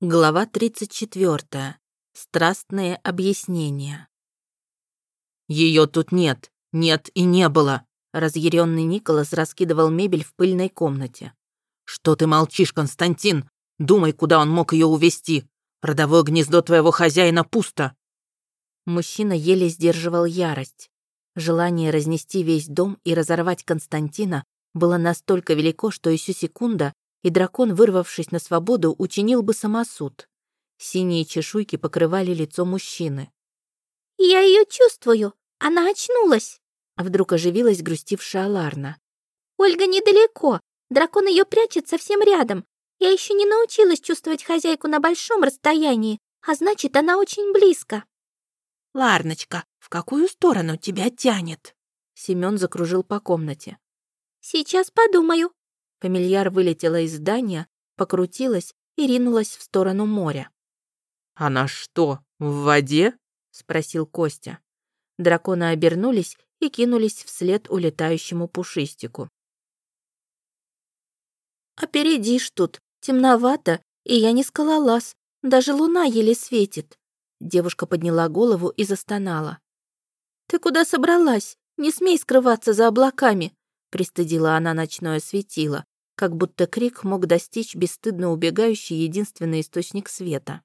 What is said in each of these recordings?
Глава 34. Страстные объяснения. Ее тут нет, нет и не было. Разъяренный Николас раскидывал мебель в пыльной комнате. Что ты молчишь, Константин? Думай, куда он мог ее увести. Родовое гнездо твоего хозяина пусто. Мужчина еле сдерживал ярость. Желание разнести весь дом и разорвать Константина было настолько велико, что еще секунда, и дракон, вырвавшись на свободу, учинил бы самосуд. Синие чешуйки покрывали лицо мужчины. «Я ее чувствую! Она очнулась!» Вдруг оживилась грустившая Ларна. «Ольга недалеко. Дракон ее прячет совсем рядом. Я еще не научилась чувствовать хозяйку на большом расстоянии, а значит, она очень близко». «Ларночка, в какую сторону тебя тянет?» Семен закружил по комнате. «Сейчас подумаю», Фамильяр вылетела из здания, покрутилась и ринулась в сторону моря. «Она что, в воде?» — спросил Костя. Драконы обернулись и кинулись вслед улетающему пушистику. «Опередишь тут, темновато, и я не скалолаз, даже луна еле светит». Девушка подняла голову и застонала. «Ты куда собралась? Не смей скрываться за облаками!» Пристыдила она ночное светило, как будто крик мог достичь бесстыдно убегающий единственный источник света.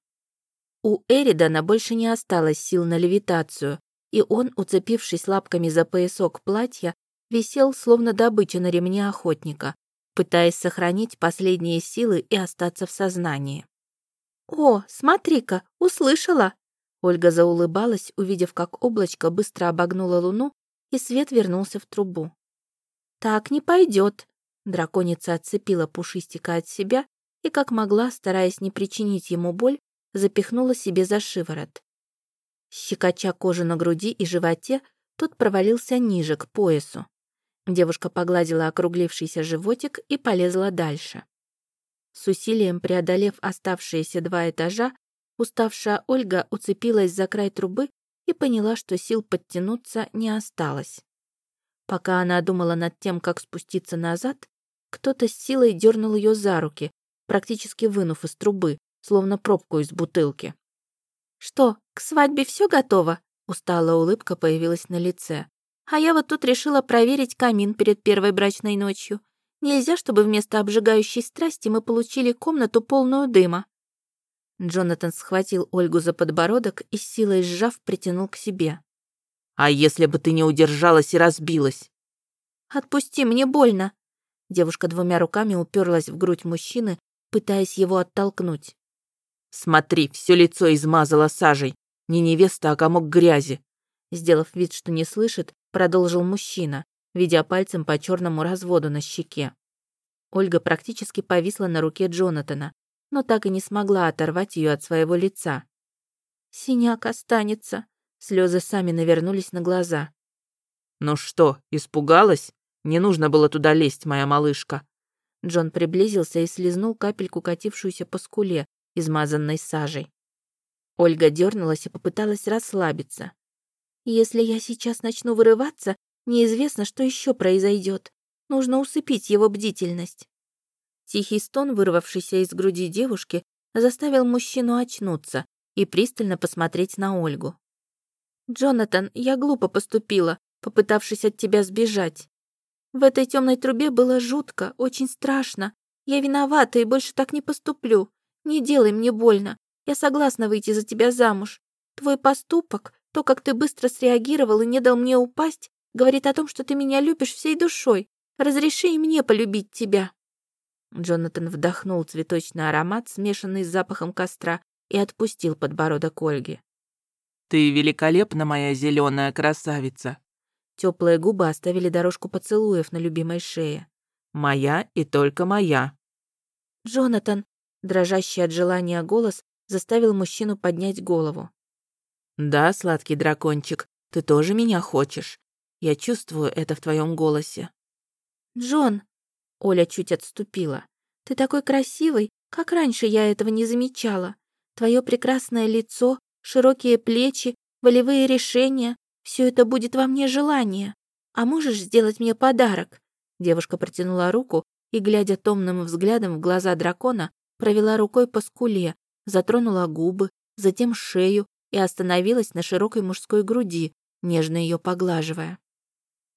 У Эридана больше не осталось сил на левитацию, и он, уцепившись лапками за поясок платья, висел словно добыча на ремне охотника, пытаясь сохранить последние силы и остаться в сознании. «О, смотри-ка, услышала!» Ольга заулыбалась, увидев, как облачко быстро обогнуло луну, и свет вернулся в трубу. «Так не пойдет. Драконица отцепила пушистика от себя и, как могла, стараясь не причинить ему боль, запихнула себе за шиворот. Щекоча кожу на груди и животе, тот провалился ниже, к поясу. Девушка погладила округлившийся животик и полезла дальше. С усилием преодолев оставшиеся два этажа, уставшая Ольга уцепилась за край трубы и поняла, что сил подтянуться не осталось. Пока она думала над тем, как спуститься назад, кто-то с силой дернул ее за руки, практически вынув из трубы, словно пробку из бутылки. «Что, к свадьбе все готово?» Усталая улыбка появилась на лице. «А я вот тут решила проверить камин перед первой брачной ночью. Нельзя, чтобы вместо обжигающей страсти мы получили комнату полную дыма». Джонатан схватил Ольгу за подбородок и силой сжав притянул к себе. «А если бы ты не удержалась и разбилась?» «Отпусти, мне больно», Девушка двумя руками уперлась в грудь мужчины, пытаясь его оттолкнуть. «Смотри, все лицо измазало сажей. Не невеста, а комок грязи». Сделав вид, что не слышит, продолжил мужчина, ведя пальцем по черному разводу на щеке. Ольга практически повисла на руке Джонатана, но так и не смогла оторвать ее от своего лица. «Синяк останется», слезы сами навернулись на глаза. «Ну что, испугалась?» Не нужно было туда лезть, моя малышка». Джон приблизился и слезнул капельку, катившуюся по скуле, измазанной сажей. Ольга дернулась и попыталась расслабиться. «Если я сейчас начну вырываться, неизвестно, что еще произойдет. Нужно усыпить его бдительность». Тихий стон, вырвавшийся из груди девушки, заставил мужчину очнуться и пристально посмотреть на Ольгу. «Джонатан, я глупо поступила, попытавшись от тебя сбежать. В этой темной трубе было жутко, очень страшно. Я виновата и больше так не поступлю. Не делай мне больно. Я согласна выйти за тебя замуж. Твой поступок, то, как ты быстро среагировал и не дал мне упасть, говорит о том, что ты меня любишь всей душой. Разреши и мне полюбить тебя». Джонатан вдохнул цветочный аромат, смешанный с запахом костра, и отпустил подбородок Ольги. «Ты великолепна, моя зеленая красавица!» Теплые губы оставили дорожку поцелуев на любимой шее. «Моя и только моя». «Джонатан», дрожащий от желания голос, заставил мужчину поднять голову. «Да, сладкий дракончик, ты тоже меня хочешь. Я чувствую это в твоем голосе». «Джон», Оля чуть отступила, «ты такой красивый, как раньше я этого не замечала. Твое прекрасное лицо, широкие плечи, волевые решения, все это будет во мне желание. А можешь сделать мне подарок?» Девушка протянула руку и, глядя томным взглядом в глаза дракона, провела рукой по скуле, затронула губы, затем шею и остановилась на широкой мужской груди, нежно ее поглаживая.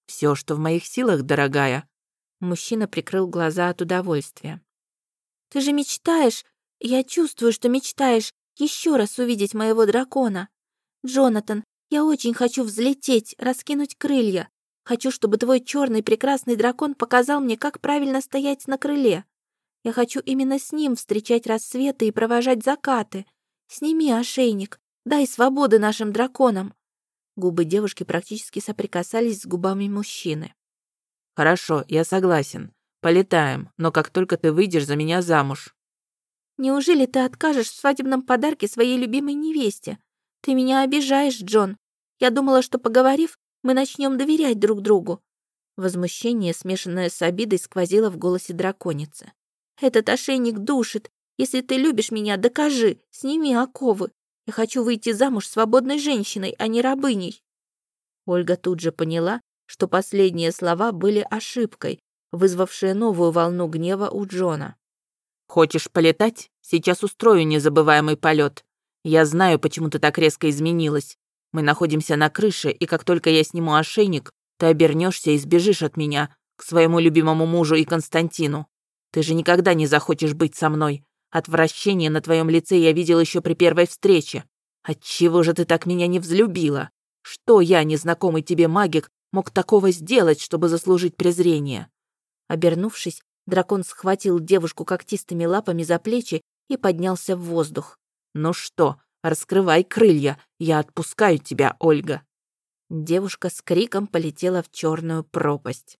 Все, что в моих силах, дорогая». Мужчина прикрыл глаза от удовольствия. «Ты же мечтаешь, я чувствую, что мечтаешь еще раз увидеть моего дракона. Джонатан, я очень хочу взлететь, раскинуть крылья. Хочу, чтобы твой черный прекрасный дракон показал мне, как правильно стоять на крыле. Я хочу именно с ним встречать рассветы и провожать закаты. Сними ошейник, дай свободы нашим драконам». Губы девушки практически соприкасались с губами мужчины. «Хорошо, я согласен. Полетаем, но как только ты выйдешь за меня замуж». «Неужели ты откажешь в свадебном подарке своей любимой невесте? Ты меня обижаешь, Джон. Я думала, что, поговорив, мы начнем доверять друг другу». Возмущение, смешанное с обидой, сквозило в голосе драконицы. Этот ошейник душит. Если ты любишь меня, докажи, сними оковы. Я хочу выйти замуж свободной женщиной, а не рабыней». Ольга тут же поняла, что последние слова были ошибкой, вызвавшие новую волну гнева у Джона. «Хочешь полетать? Сейчас устрою незабываемый полет. Я знаю, почему ты так резко изменилась. Мы находимся на крыше, и как только я сниму ошейник, ты обернешься и сбежишь от меня к своему любимому мужу и Константину. Ты же никогда не захочешь быть со мной. Отвращение на твоем лице я видел еще при первой встрече. Отчего же ты так меня не взлюбила? Что я, незнакомый тебе магик, мог такого сделать, чтобы заслужить презрение?» Обернувшись, дракон схватил девушку когтистыми лапами за плечи и поднялся в воздух. «Ну что, раскрывай крылья, я отпускаю тебя, Ольга!» Девушка с криком полетела в черную пропасть.